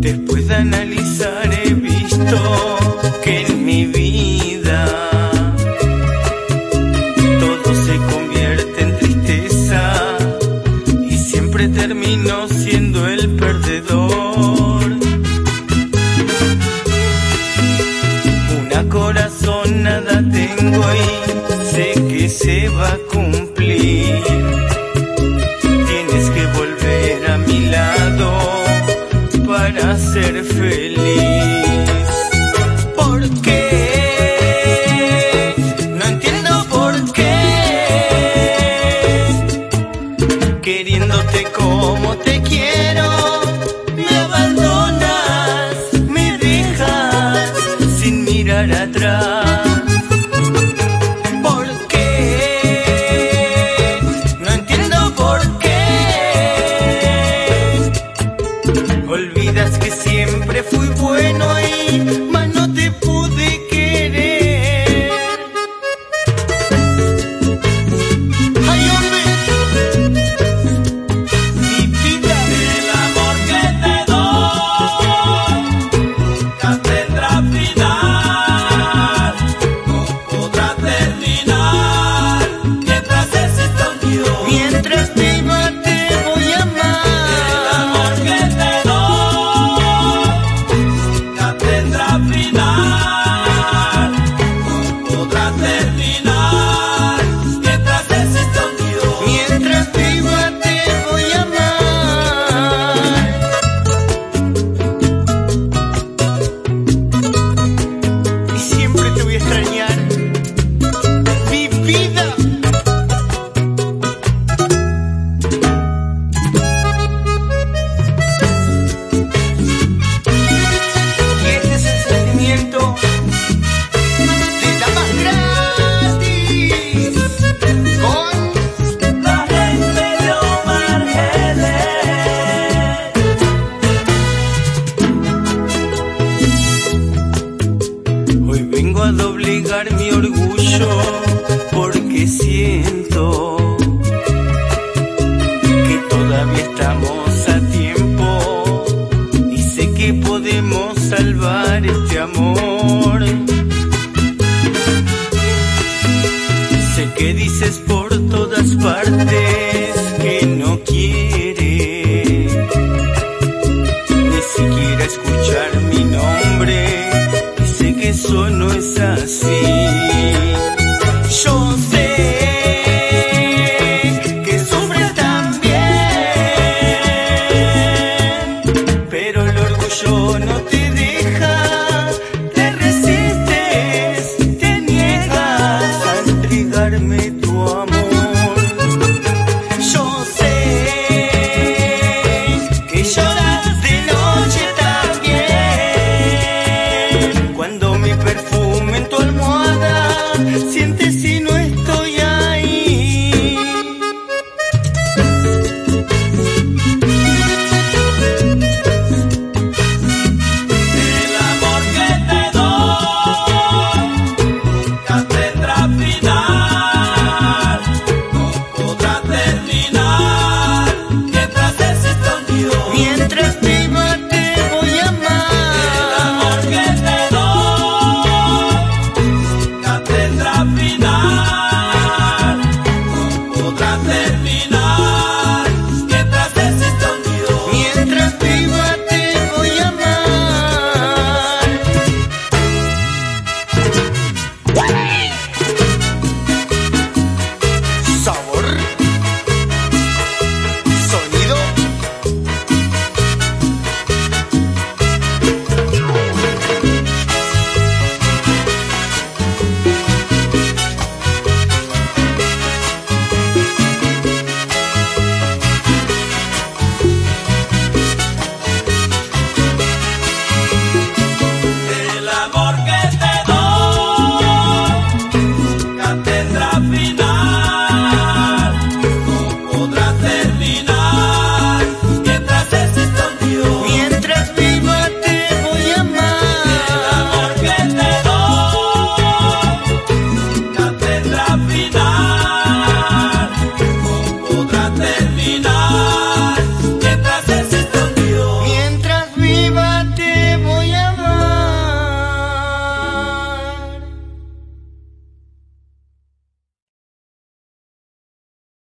Después de analizar nada tengo y sé que se va a cumplir. Tienes que volver a mi lado para ser feliz. ¿Por qué? No entiendo por qué. Queriéndote como te mi orgullo porque siento que todavía estamos a tiempo y sé que podemos salvar este amor. Sé que dices por todas partes que no quiere ni siquiera escuchar made